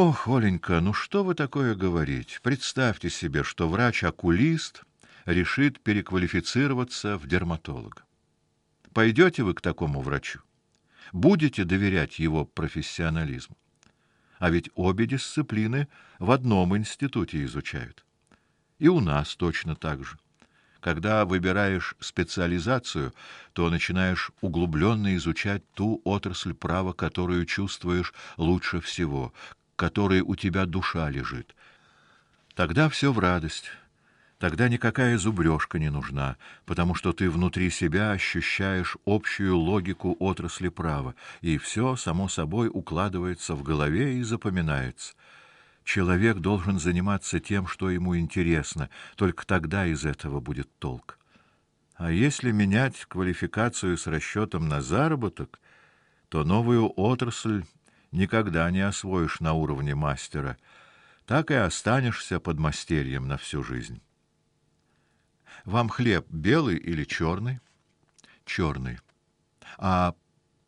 Ох, Оленька, ну что вы такое говорите? Представьте себе, что врач-окулист решит переквалифицироваться в дерматолога. Пойдете вы к такому врачу? Будете доверять его профессионализму? А ведь обе дисциплины в одном институте изучают. И у нас точно так же. Когда выбираешь специализацию, то начинаешь углубленно изучать ту отрасль права, которую чувствуешь лучше всего, которой у тебя душа лежит. Тогда все в радость. Тогда никакая зубрежка не нужна, потому что ты внутри себя ощущаешь общую логику отрасли права, и все само собой укладывается в голове и запоминается. Человек должен заниматься тем, что ему интересно, только тогда из этого будет толк. А если менять квалификацию с расчетом на заработок, то новую отрасль никогда не освоишь на уровне мастера, так и останешься подмастерьем на всю жизнь. Вам хлеб белый или черный? Черный. А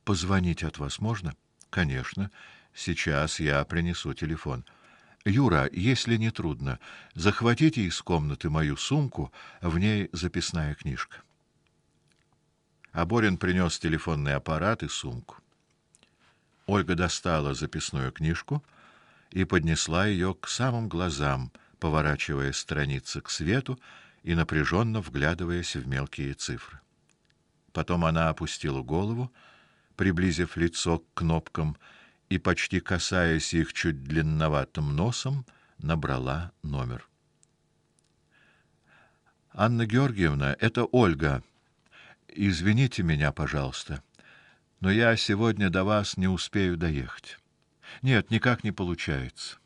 позвонить от вас можно? Конечно. Сейчас я принесу телефон. Юра, если не трудно, захватите из комнаты мою сумку, в ней записная книжка. Аборин принес телефонный аппарат и сумку. Ольга достала записную книжку и поднесла ее к самым глазам, поворачивая страницы к свету и напряженно вглядываясь в мелкие цифры. Потом она опустила голову, приблизив лицо к кнопкам и почти касаясь их чуть длинноватым носом, набрала номер. Анна Георгиевна, это Ольга. Извините меня, пожалуйста, но я сегодня до вас не успею доехать. Нет, никак не получается.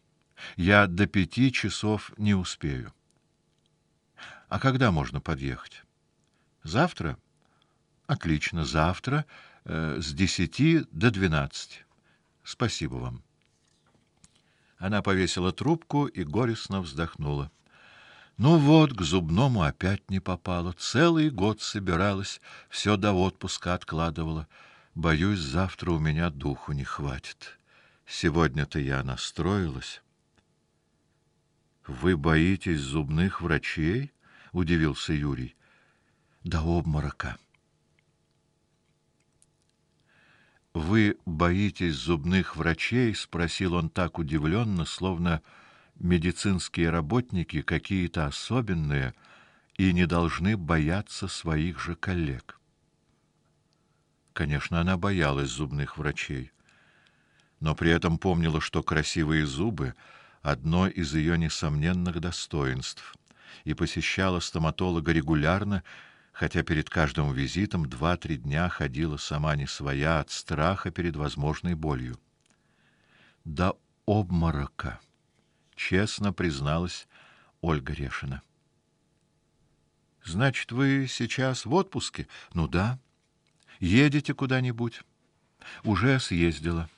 Я до пяти часов не успею. А когда можно подъехать? Завтра? Отлично, завтра э, с десяти до двенадцати. Спасибо вам. Она повесила трубку и горестно вздохнула. Ну вот, к зубному опять не попала. Целый год собиралась, все до отпуска откладывала. Боюсь, завтра у меня духу не хватит. Сегодня-то я настроилась. Вы боитесь зубных врачей? удивился Юрий. До обморока. Вы боитесь зубных врачей? спросил он так удивленно, словно медицинские работники какие-то особенные и не должны бояться своих же коллег. Конечно, она боялась зубных врачей, но при этом помнила, что красивые зубы одно из ее несомненных достоинств, и посещала стоматолога регулярно хотя перед каждым визитом два-три дня ходила сама не своя от страха перед возможной болью. До обморока, честно призналась Ольга Решина. Значит, вы сейчас в отпуске? Ну да. Едете куда-нибудь? Уже съездила.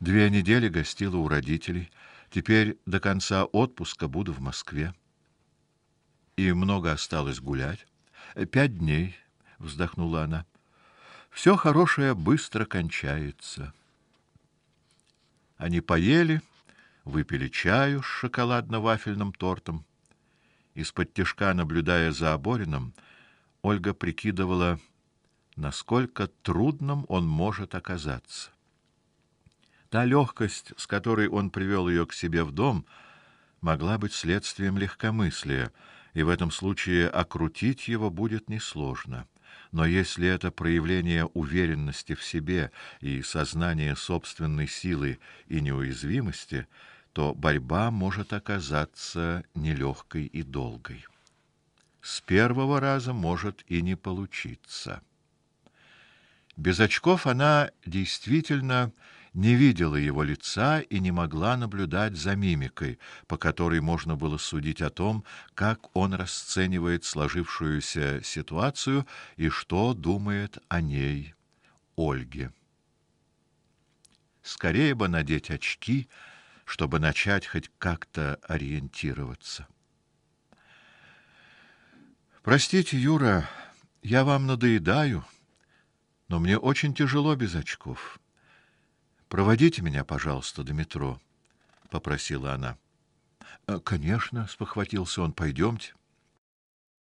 Две недели гостила у родителей. Теперь до конца отпуска буду в Москве. И много осталось гулять. Пять дней, вздохнула она. Все хорошее быстро кончается. Они поели, выпили чаю с шоколадно-вафельным тортом. Из-под тишка, наблюдая за Обориным, Ольга прикидывала, насколько трудным он может оказаться. Та легкость, с которой он привел ее к себе в дом, могла быть следствием легкомыслия и в этом случае окрутить его будет несложно. Но если это проявление уверенности в себе и сознание собственной силы и неуязвимости, то борьба может оказаться нелегкой и долгой. С первого раза может и не получиться. Без очков она действительно не видела его лица и не могла наблюдать за мимикой, по которой можно было судить о том, как он расценивает сложившуюся ситуацию и что думает о ней, Ольге. Скорее бы надеть очки, чтобы начать хоть как-то ориентироваться. Простите, Юра, я вам надоедаю, но мне очень тяжело без очков. Проводите меня, пожалуйста, до метро. попросила она. «Э, конечно, спохватился он. Пойдемте.